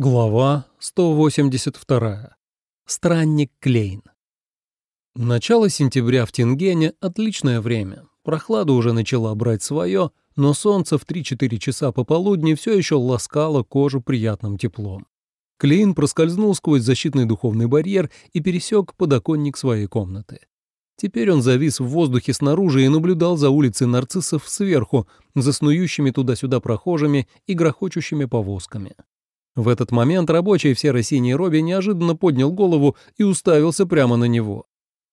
Глава 182. Странник Клейн. Начало сентября в Тингене – отличное время. Прохлада уже начала брать свое, но солнце в 3-4 часа пополудни все еще ласкало кожу приятным теплом. Клейн проскользнул сквозь защитный духовный барьер и пересек подоконник своей комнаты. Теперь он завис в воздухе снаружи и наблюдал за улицей нарциссов сверху, заснующими туда-сюда прохожими и грохочущими повозками. В этот момент рабочий в серо-синей робе неожиданно поднял голову и уставился прямо на него.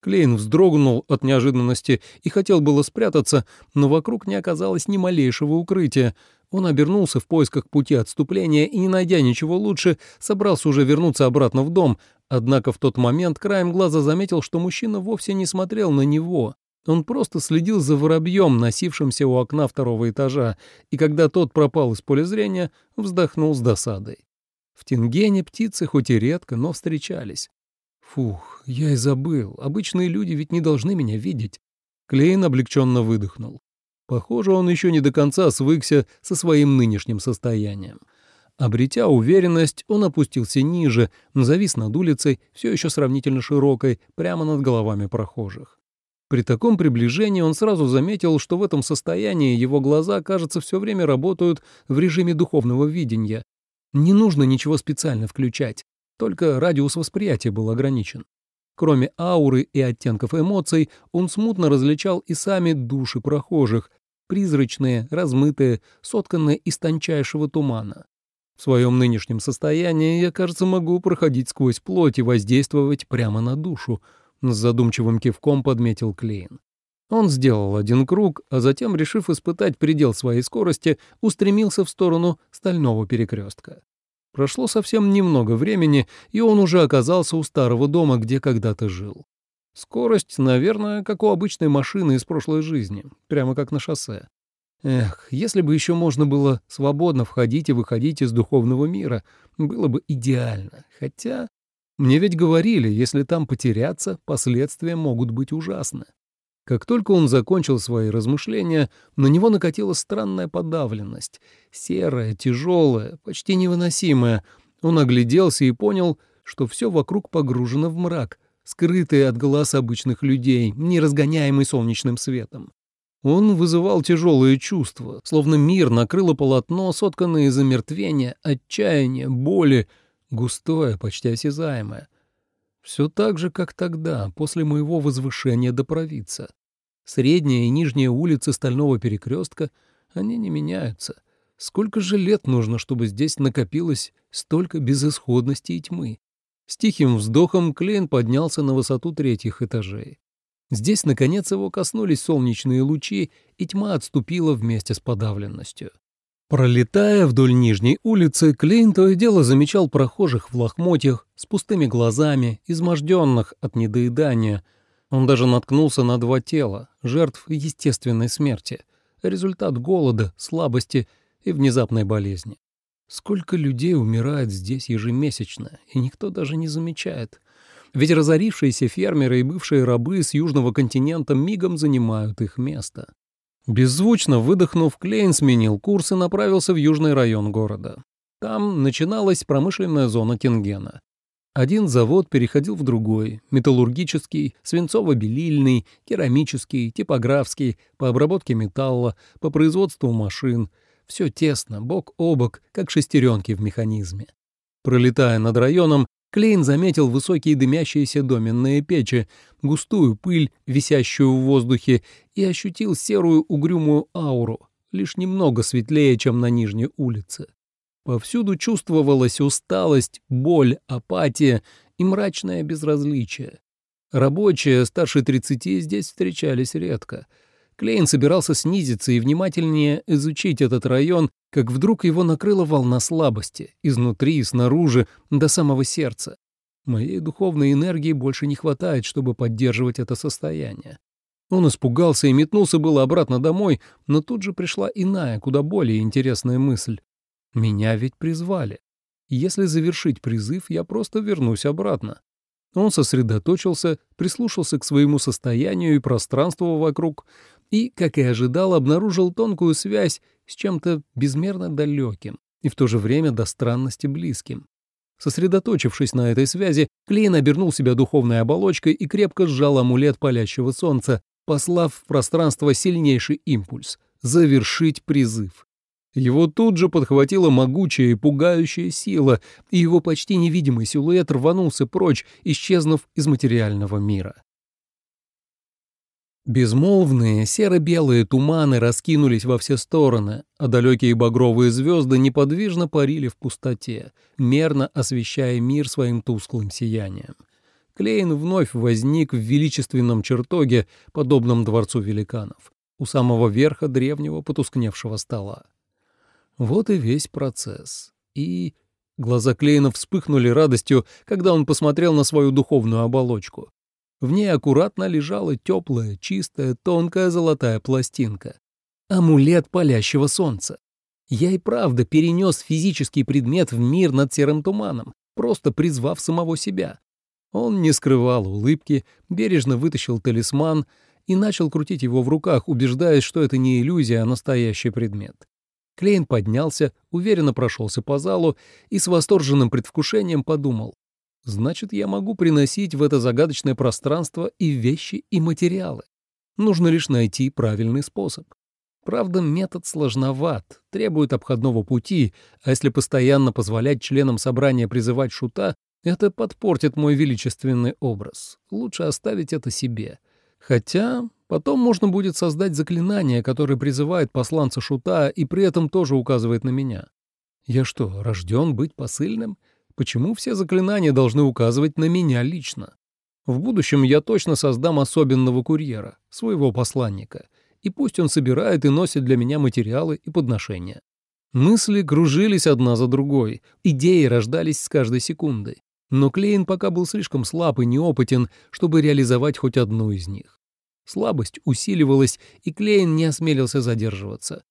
Клейн вздрогнул от неожиданности и хотел было спрятаться, но вокруг не оказалось ни малейшего укрытия. Он обернулся в поисках пути отступления и, не найдя ничего лучше, собрался уже вернуться обратно в дом. Однако в тот момент краем глаза заметил, что мужчина вовсе не смотрел на него. Он просто следил за воробьем, носившимся у окна второго этажа, и когда тот пропал из поля зрения, вздохнул с досадой. В Тингене птицы хоть и редко, но встречались. Фух, я и забыл. Обычные люди ведь не должны меня видеть. Клейн облегченно выдохнул. Похоже, он еще не до конца свыкся со своим нынешним состоянием. Обретя уверенность, он опустился ниже, завис над улицей, все еще сравнительно широкой, прямо над головами прохожих. При таком приближении он сразу заметил, что в этом состоянии его глаза, кажется, все время работают в режиме духовного видения, не нужно ничего специально включать, только радиус восприятия был ограничен. Кроме ауры и оттенков эмоций, он смутно различал и сами души прохожих, призрачные, размытые, сотканные из тончайшего тумана. В своем нынешнем состоянии я, кажется, могу проходить сквозь плоть и воздействовать прямо на душу, с задумчивым кивком подметил Клейн. Он сделал один круг, а затем, решив испытать предел своей скорости, устремился в сторону стального перекрестка. Прошло совсем немного времени, и он уже оказался у старого дома, где когда-то жил. Скорость, наверное, как у обычной машины из прошлой жизни, прямо как на шоссе. Эх, если бы еще можно было свободно входить и выходить из духовного мира, было бы идеально. Хотя, мне ведь говорили, если там потеряться, последствия могут быть ужасны. Как только он закончил свои размышления, на него накатила странная подавленность. Серая, тяжелая, почти невыносимая. Он огляделся и понял, что все вокруг погружено в мрак, скрытый от глаз обычных людей, не разгоняемый солнечным светом. Он вызывал тяжелые чувства, словно мир накрыло полотно, сотканное из омертвения, отчаяния, боли, густое, почти осязаемое. Все так же, как тогда, после моего возвышения до провидца. Средняя и нижняя улицы стального перекрестка, они не меняются. Сколько же лет нужно, чтобы здесь накопилось столько безысходности и тьмы? С тихим вздохом Клейн поднялся на высоту третьих этажей. Здесь, наконец, его коснулись солнечные лучи, и тьма отступила вместе с подавленностью. Пролетая вдоль нижней улицы, Клейн то и дело замечал прохожих в лохмотьях, с пустыми глазами, изможденных от недоедания. Он даже наткнулся на два тела, жертв естественной смерти, результат голода, слабости и внезапной болезни. Сколько людей умирает здесь ежемесячно, и никто даже не замечает. Ведь разорившиеся фермеры и бывшие рабы с южного континента мигом занимают их место. Беззвучно выдохнув, Клейн сменил курс и направился в южный район города. Там начиналась промышленная зона Тингена. Один завод переходил в другой – металлургический, свинцово-белильный, керамический, типографский, по обработке металла, по производству машин. Все тесно, бок о бок, как шестеренки в механизме. Пролетая над районом, Клейн заметил высокие дымящиеся доменные печи, густую пыль, висящую в воздухе, и ощутил серую угрюмую ауру, лишь немного светлее, чем на нижней улице. Повсюду чувствовалась усталость, боль, апатия и мрачное безразличие. Рабочие старше 30 здесь встречались редко — Клейн собирался снизиться и внимательнее изучить этот район, как вдруг его накрыла волна слабости, изнутри и снаружи, до самого сердца. Моей духовной энергии больше не хватает, чтобы поддерживать это состояние. Он испугался и метнулся было обратно домой, но тут же пришла иная, куда более интересная мысль. Меня ведь призвали. Если завершить призыв, я просто вернусь обратно. Он сосредоточился, прислушался к своему состоянию и пространству вокруг и, как и ожидал, обнаружил тонкую связь с чем-то безмерно далеким и в то же время до странности близким. Сосредоточившись на этой связи, Клейн обернул себя духовной оболочкой и крепко сжал амулет палящего солнца, послав в пространство сильнейший импульс — завершить призыв. Его тут же подхватила могучая и пугающая сила, и его почти невидимый силуэт рванулся прочь, исчезнув из материального мира. Безмолвные серо-белые туманы раскинулись во все стороны, а далекие багровые звезды неподвижно парили в пустоте, мерно освещая мир своим тусклым сиянием. Клейн вновь возник в величественном чертоге, подобном дворцу великанов, у самого верха древнего потускневшего стола. Вот и весь процесс. И... Глаза Клейна вспыхнули радостью, когда он посмотрел на свою духовную оболочку. В ней аккуратно лежала теплая, чистая, тонкая золотая пластинка. Амулет палящего солнца. Я и правда перенес физический предмет в мир над серым туманом, просто призвав самого себя. Он не скрывал улыбки, бережно вытащил талисман и начал крутить его в руках, убеждаясь, что это не иллюзия, а настоящий предмет. Клейн поднялся, уверенно прошелся по залу и с восторженным предвкушением подумал, Значит, я могу приносить в это загадочное пространство и вещи, и материалы. Нужно лишь найти правильный способ. Правда, метод сложноват, требует обходного пути, а если постоянно позволять членам собрания призывать шута, это подпортит мой величественный образ. Лучше оставить это себе. Хотя потом можно будет создать заклинание, которое призывает посланца шута и при этом тоже указывает на меня. Я что, рожден быть посыльным? Почему все заклинания должны указывать на меня лично? В будущем я точно создам особенного курьера, своего посланника, и пусть он собирает и носит для меня материалы и подношения. Мысли кружились одна за другой, идеи рождались с каждой секундой. Но Клейн пока был слишком слаб и неопытен, чтобы реализовать хоть одну из них. Слабость усиливалась, и Клейн не осмелился задерживаться.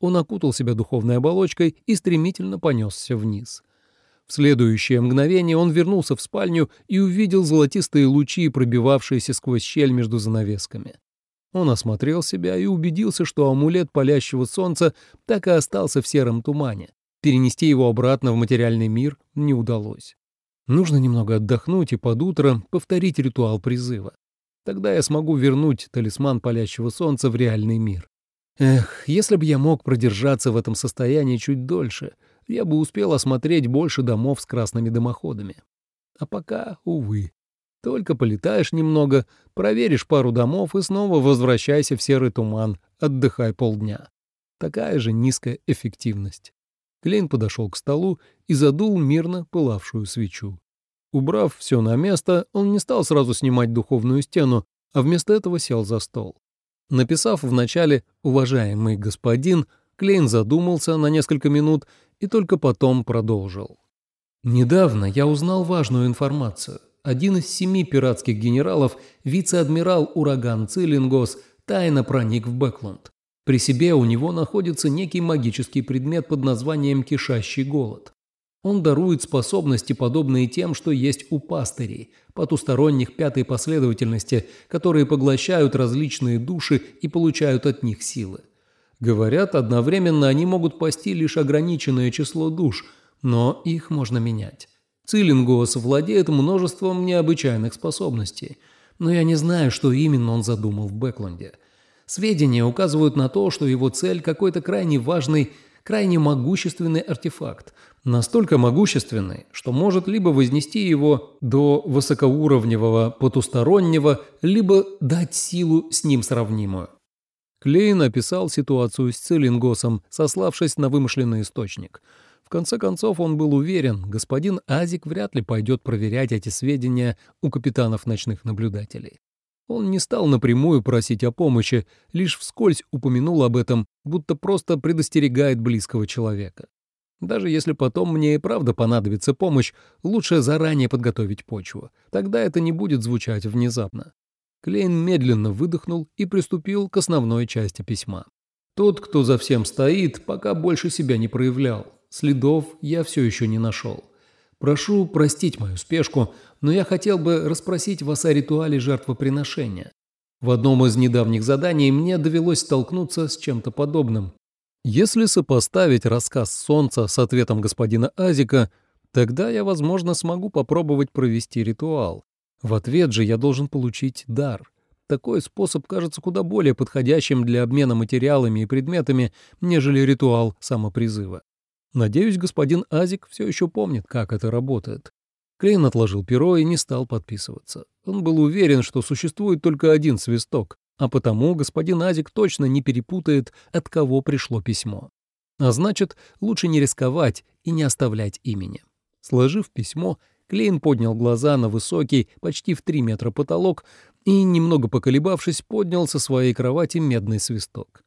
Он окутал себя духовной оболочкой и стремительно понесся вниз — в следующее мгновение он вернулся в спальню и увидел золотистые лучи, пробивавшиеся сквозь щель между занавесками. Он осмотрел себя и убедился, что амулет палящего солнца так и остался в сером тумане. Перенести его обратно в материальный мир не удалось. Нужно немного отдохнуть и под утро повторить ритуал призыва. Тогда я смогу вернуть талисман палящего солнца в реальный мир. Эх, если бы я мог продержаться в этом состоянии чуть дольше — я бы успел осмотреть больше домов с красными дымоходами. А пока, увы. Только полетаешь немного, проверишь пару домов и снова возвращайся в серый туман, отдыхай полдня. Такая же низкая эффективность. Клейн подошел к столу и задул мирно пылавшую свечу. Убрав все на место, он не стал сразу снимать духовную стену, а вместо этого сел за стол. Написав вначале «Уважаемый господин», Клейн задумался на несколько минут и только потом продолжил. «Недавно я узнал важную информацию. Один из семи пиратских генералов, вице-адмирал Ураган Цилингос, тайно проник в Бэкланд. При себе у него находится некий магический предмет под названием «Кишащий голод». Он дарует способности, подобные тем, что есть у пастырей, потусторонних пятой последовательности, которые поглощают различные души и получают от них силы. Говорят, одновременно они могут пасти лишь ограниченное число душ, но их можно менять. Цилингос владеет множеством необычайных способностей, но я не знаю, что именно он задумал в Бэкленде. Сведения указывают на то, что его цель – какой-то крайне важный, крайне могущественный артефакт. Настолько могущественный, что может либо вознести его до высокоуровневого потустороннего, либо дать силу с ним сравнимую. Клейн описал ситуацию с Целингосом, сославшись на вымышленный источник. В конце концов, он был уверен, господин Азик вряд ли пойдет проверять эти сведения у капитанов ночных наблюдателей. Он не стал напрямую просить о помощи, лишь вскользь упомянул об этом, будто просто предостерегает близкого человека. Даже если потом мне и правда понадобится помощь, лучше заранее подготовить почву. Тогда это не будет звучать внезапно. Клейн медленно выдохнул и приступил к основной части письма. «Тот, кто за всем стоит, пока больше себя не проявлял. Следов я все еще не нашел. Прошу простить мою спешку, но я хотел бы расспросить вас о ритуале жертвоприношения. В одном из недавних заданий мне довелось столкнуться с чем-то подобным. Если сопоставить рассказ Солнца с ответом господина Азика, Тогда я, возможно, смогу попробовать провести ритуал. В ответ же я должен получить дар. Такой способ кажется куда более подходящим для обмена материалами и предметами, нежели ритуал самопризыва. Надеюсь, господин Азик все еще помнит, как это работает. Клейн отложил перо и не стал подписываться. Он был уверен, что существует только один свисток, а потому господин Азик точно не перепутает, от кого пришло письмо. А значит, лучше не рисковать и не оставлять имени. Сложив письмо, Клейн поднял глаза на высокий, почти в три метра потолок и, немного поколебавшись, поднял со своей кровати медный свисток.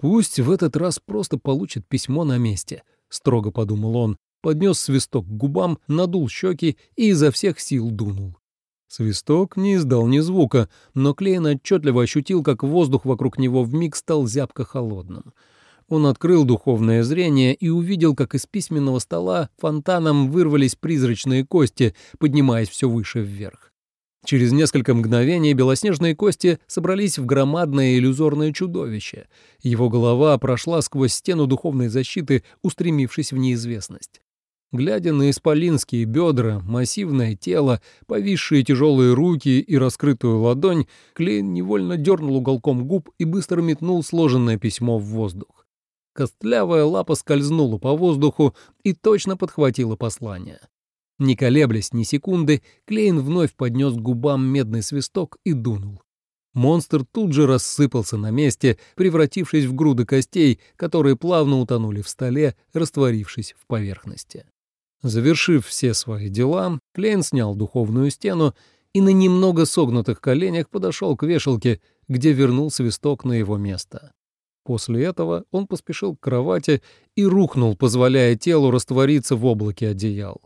«Пусть в этот раз просто получит письмо на месте», — строго подумал он, поднес свисток к губам, надул щеки и изо всех сил дунул. Свисток не издал ни звука, но Клейн отчетливо ощутил, как воздух вокруг него вмиг стал зябко холодным — он открыл духовное зрение и увидел, как из письменного стола фонтаном вырвались призрачные кости, поднимаясь все выше вверх. Через несколько мгновений белоснежные кости собрались в громадное иллюзорное чудовище. Его голова прошла сквозь стену духовной защиты, устремившись в неизвестность. Глядя на исполинские бедра, массивное тело, повисшие тяжелые руки и раскрытую ладонь, Клейн невольно дернул уголком губ и быстро метнул сложенное письмо в воздух. Костлявая лапа скользнула по воздуху и точно подхватила послание. Не колеблясь ни секунды, Клейн вновь поднес к губам медный свисток и дунул. Монстр тут же рассыпался на месте, превратившись в груды костей, которые плавно утонули в столе, растворившись в поверхности. Завершив все свои дела, Клейн снял духовную стену и на немного согнутых коленях подошел к вешалке, где вернул свисток на его место. После этого он поспешил к кровати и рухнул, позволяя телу раствориться в облаке одеял.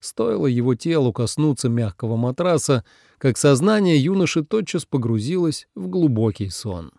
Стоило его телу коснуться мягкого матраса, как сознание юноши тотчас погрузилось в глубокий сон.